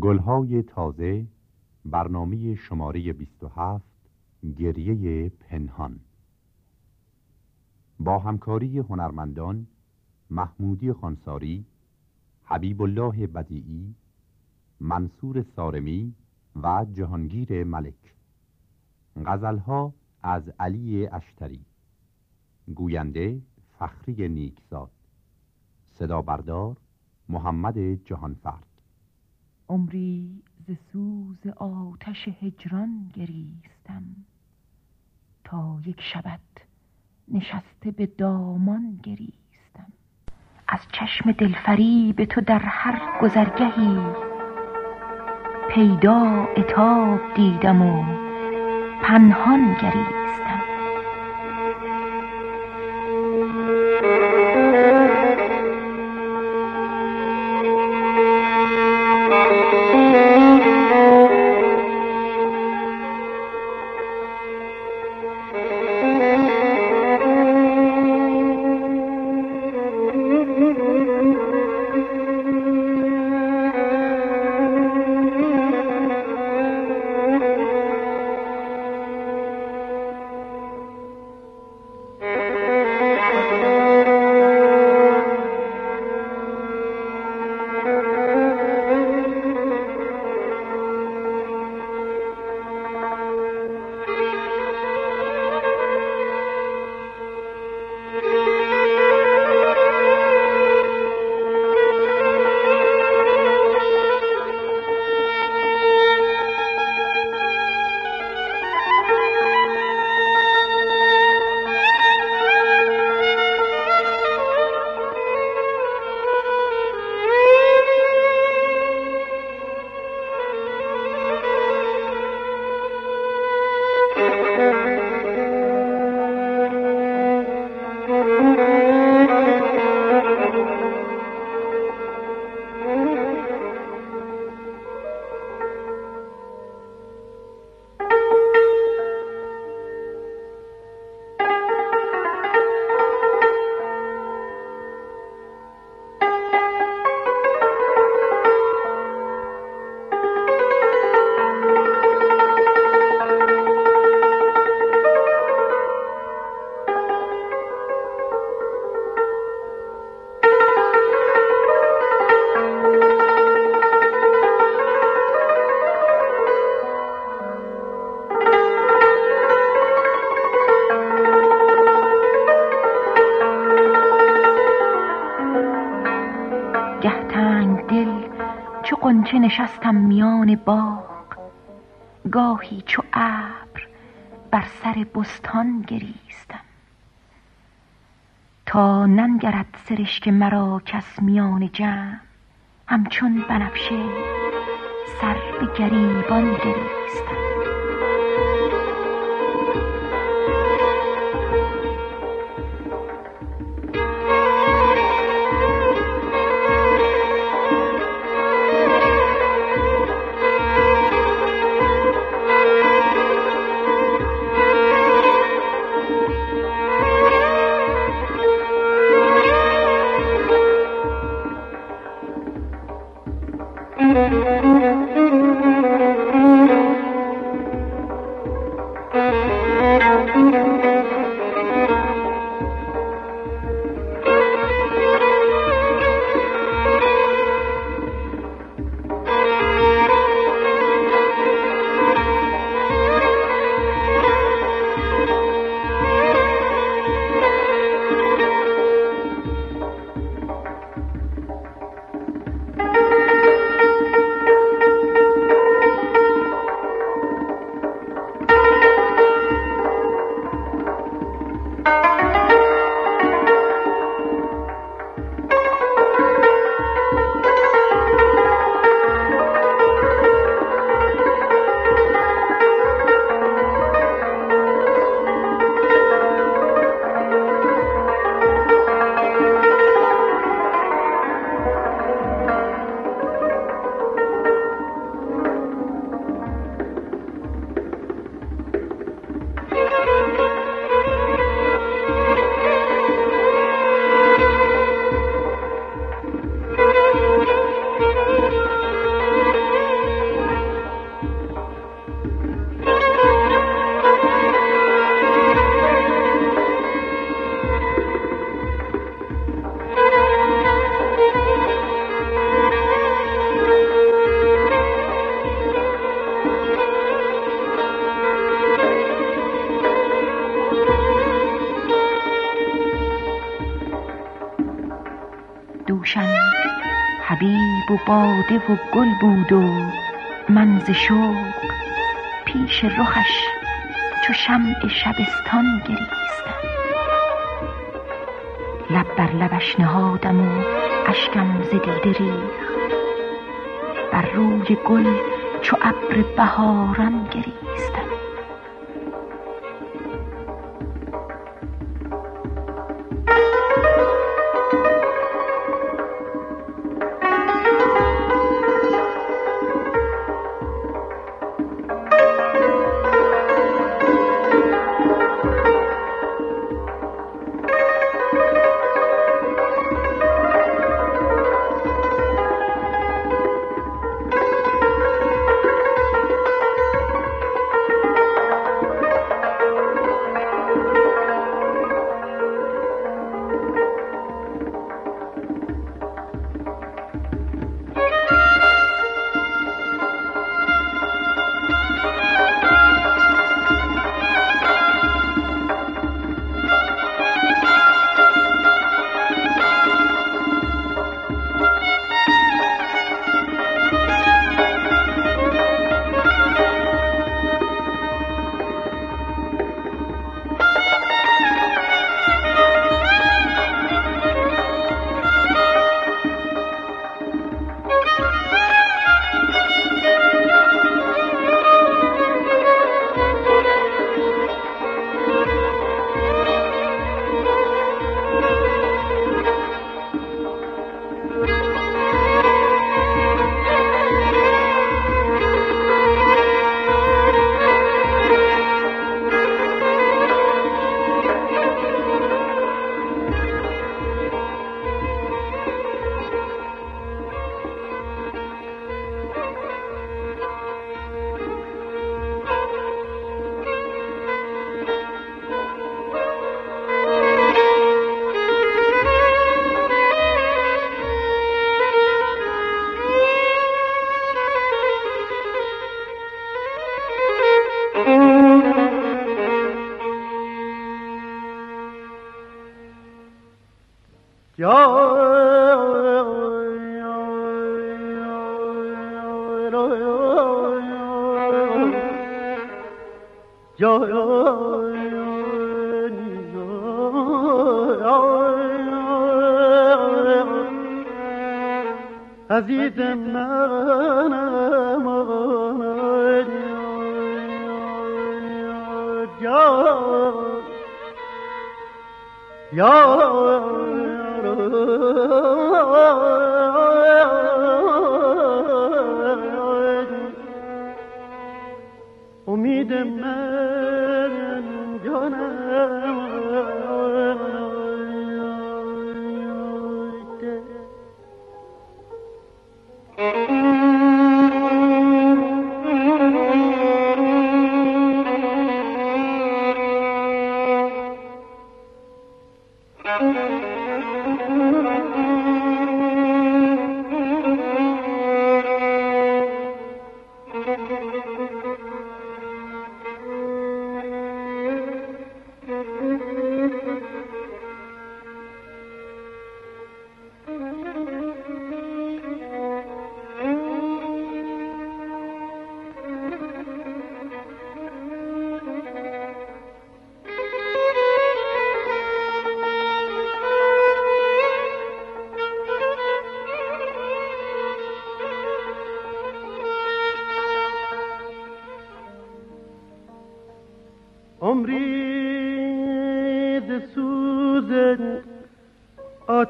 گلهای تازه برنامه شماره 27 گریه پنهان. با همکاری هنرمندان محمودی خانساری حبیب الله بدیعی منصور سارمی و جهانگیر ملک. غزلها از علی اشتری. گوینده فخری نیکزاد. صدا بردار محمد جهانفرد. عمری ز سوز آتش هجران گریستم. تا یک شبت نشسته به دامان گریستم. از چشم دلفری به تو در هر گذرگهی پیدا اتاب دیدم و پنهان گریستم. چه نشستم میان باغ گاهی چو ابر بر سر بستان گریستم. تا ننگرد سرشک مرا کس میان جمع همچون بنفشه سر به گریبان گریستم. حبیب و باده و گل بود و منز شوق پیش رخش چو شمع شبستان گریستم. لب بر لبش نهادم و اشکم ز دیده ریخت. بر روی گل چو ابر بهاران گریستم عزیز منم یا امید من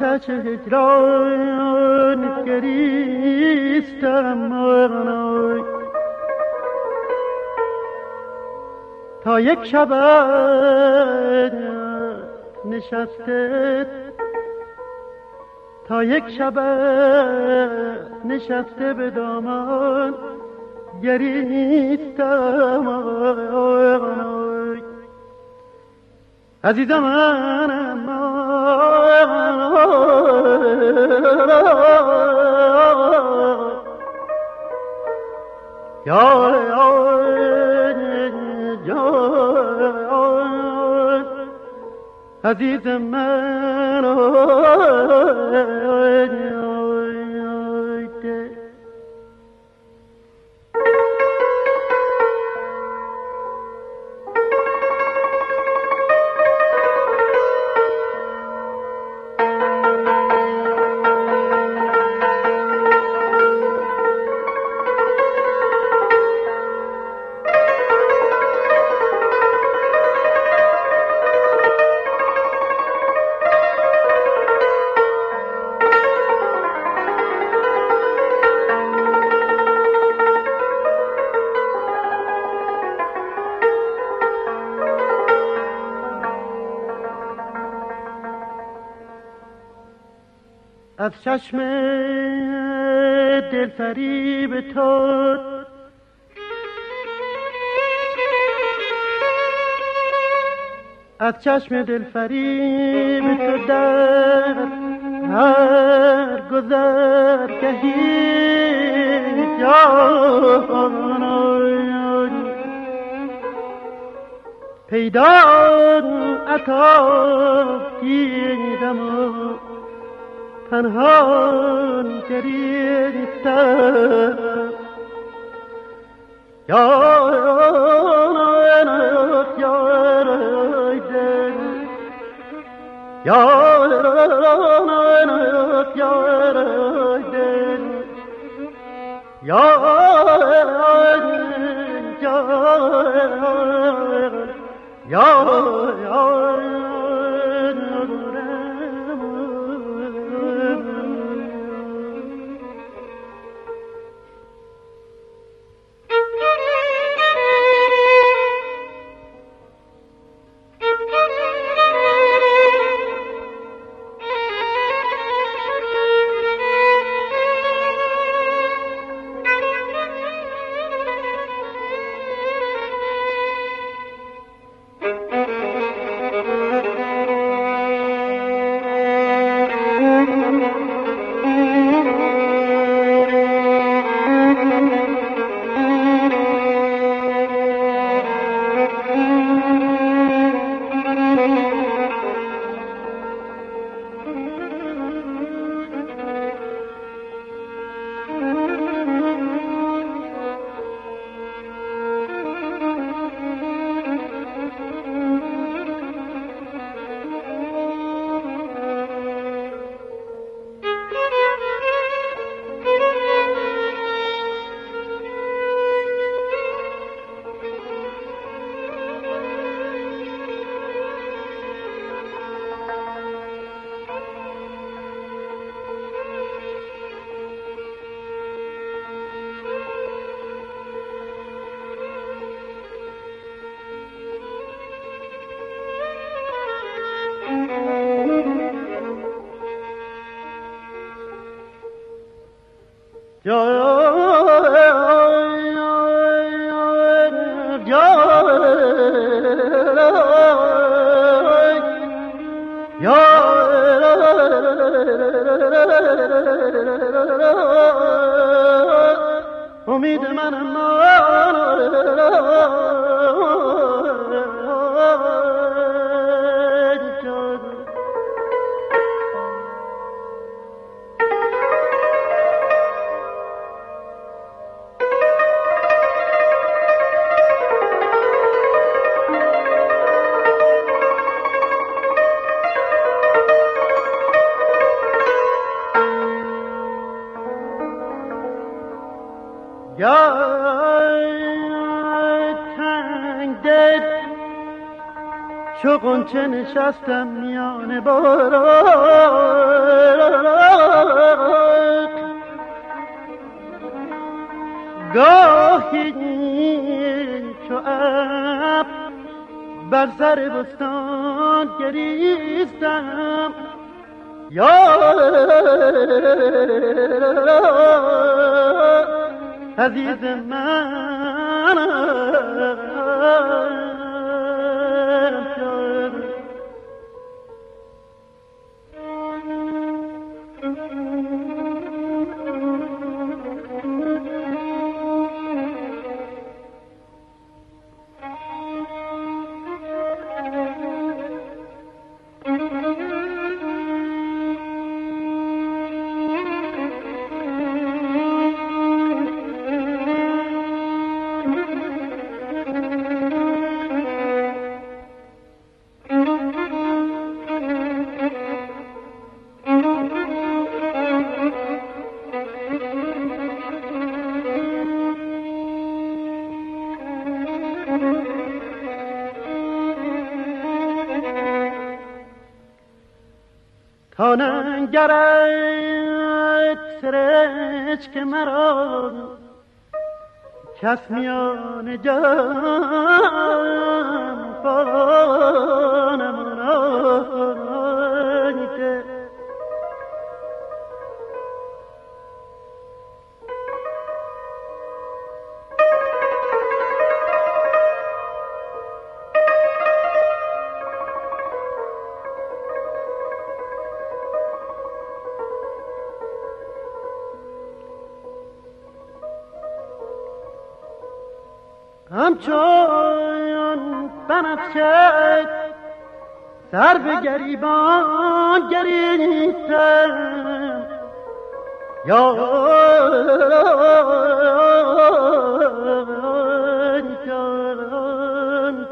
آتش هجران گریستم تا یک شب نشسته تا یک شب نشسته به دامان گریستم عزیزم منم عزیز من چشم دلفریب تو. از چشم دلفریب تو در هر گذر گهی جان. پیدا عطا دیدم پنهان گریستم یا یا یا چو قنچه نشستم میان باران. گاهی چو اب بر سر بستان گریستم. یا عزیز من. تاننگرت سرش که مرا کس میان جان بنفشه سر به گریبان گریستم. یا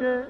عزیز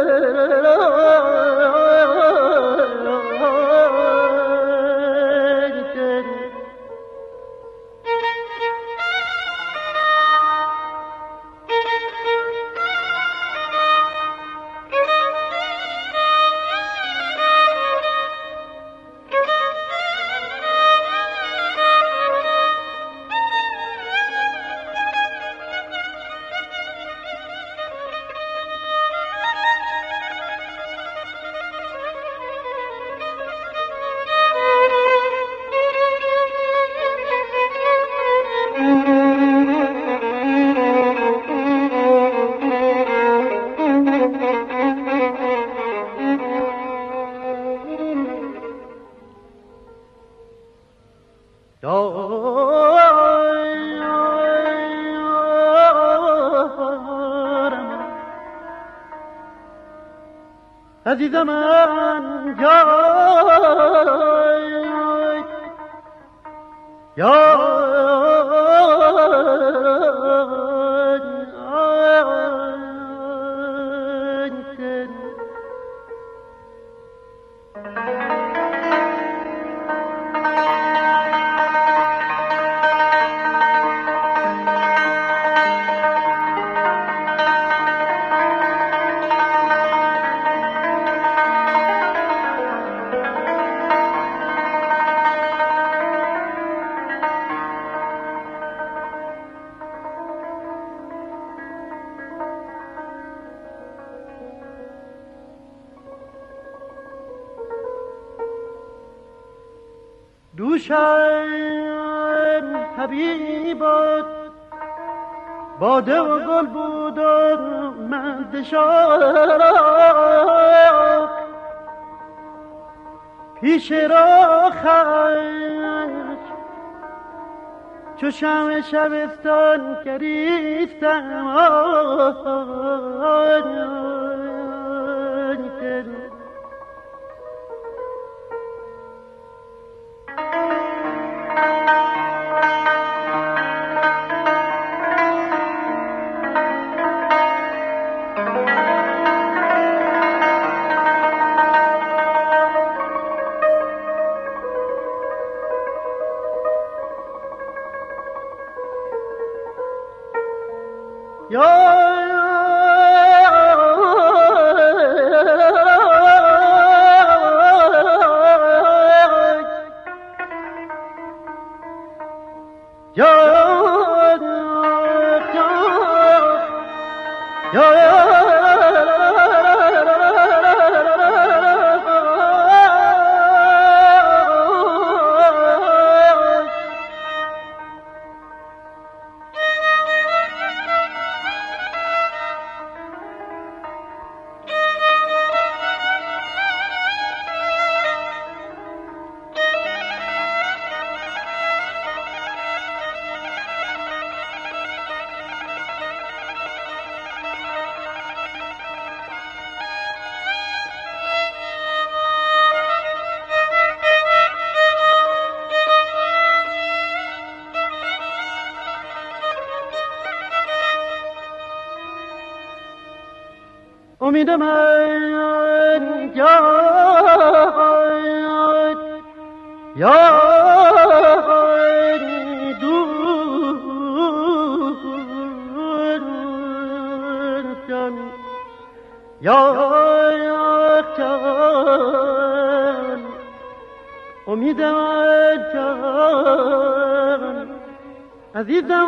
من جای باده و گل بود و مرد شارا پیش را خش چو شم شبستان گریستم. امید من یاد یاد دوستم یاد جان امید من جان عزیزم.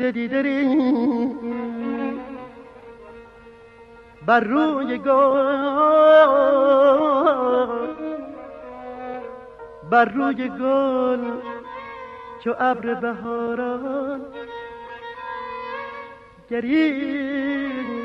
ددی دری بر روی گل بر روی گل چو ابر بهاران گریستم.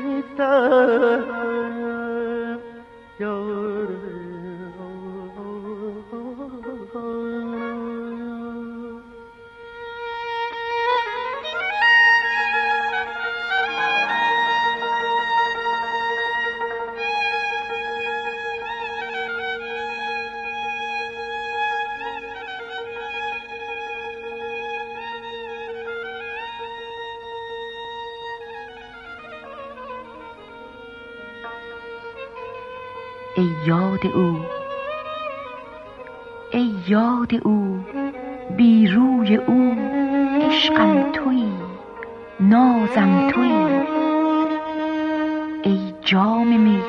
یاد او. ای یاد او بی روی او عشقم تویی نازم تویی ای جام می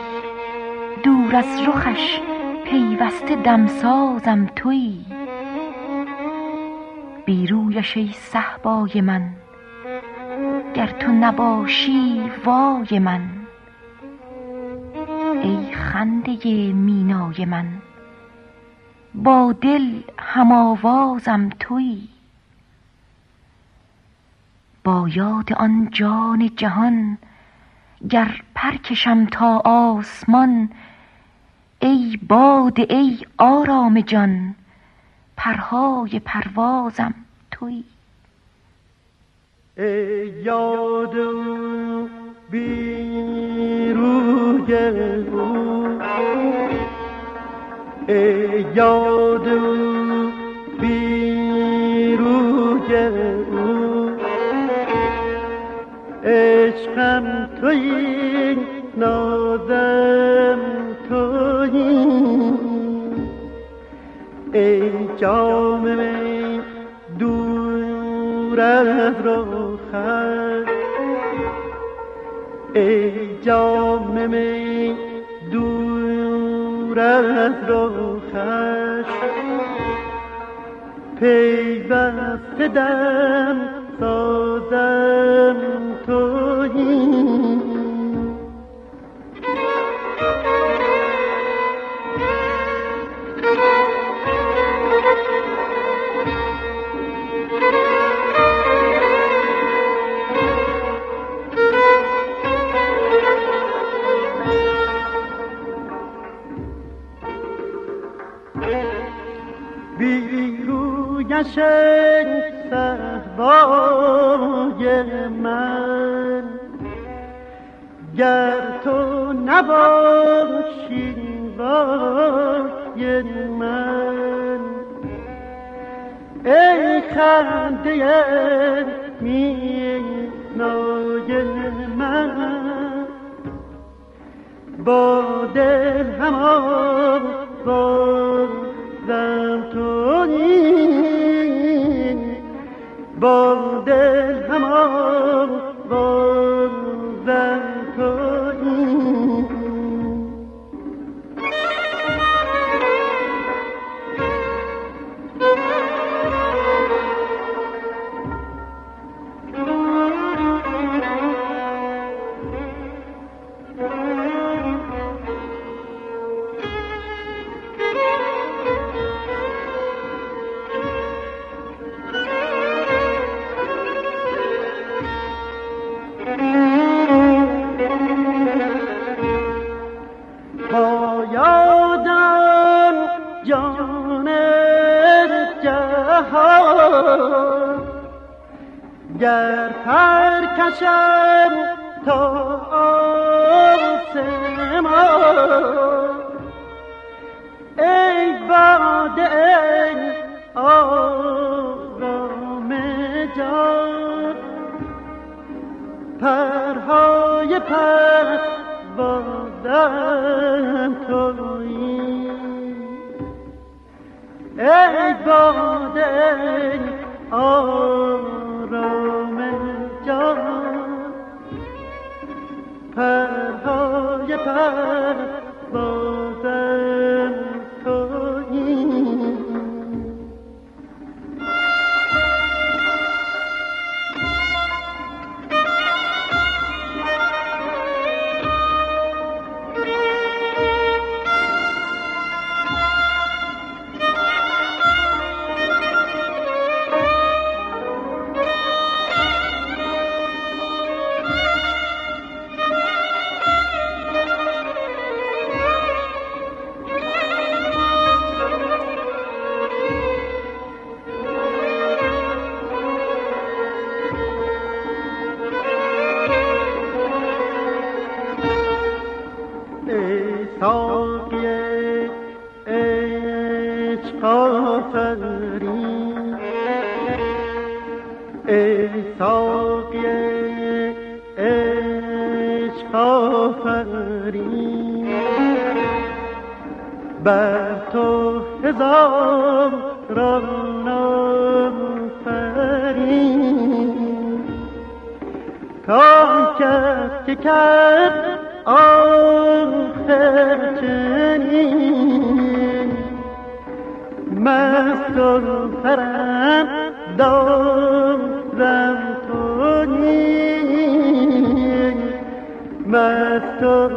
دور از رخش پیوسته دمسازم تویی بی رویش ای صهبای من گر تو نباشی وای من. ای خنده مینای من با دل هم آوازم تویی با یاد آن جان جهان گر پرکشم تا آسمان ای باد ای آرام جان پرهای پروازم تویی ای یاد بی روی او ای یاد بی روی او عشقم تویی نازم تویی ای جام می دور از روخت ای جام می دور از روخش پیوسته دم سازم تویی بی ای صحبای من. گر تو نباشی وای من. ای خنده مینای من. با دل هم آوازم تویی با دل هم آوازم تویی پر پرهای پر بر تو هزار رانم فرین. تا کس که کرد آخر چنین مست و فرم دارم تو نیم مست و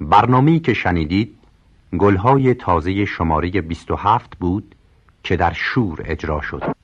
برنامه‌ای که شنیدید گلهای تازه شماره 27 بود که در شور اجرا شد.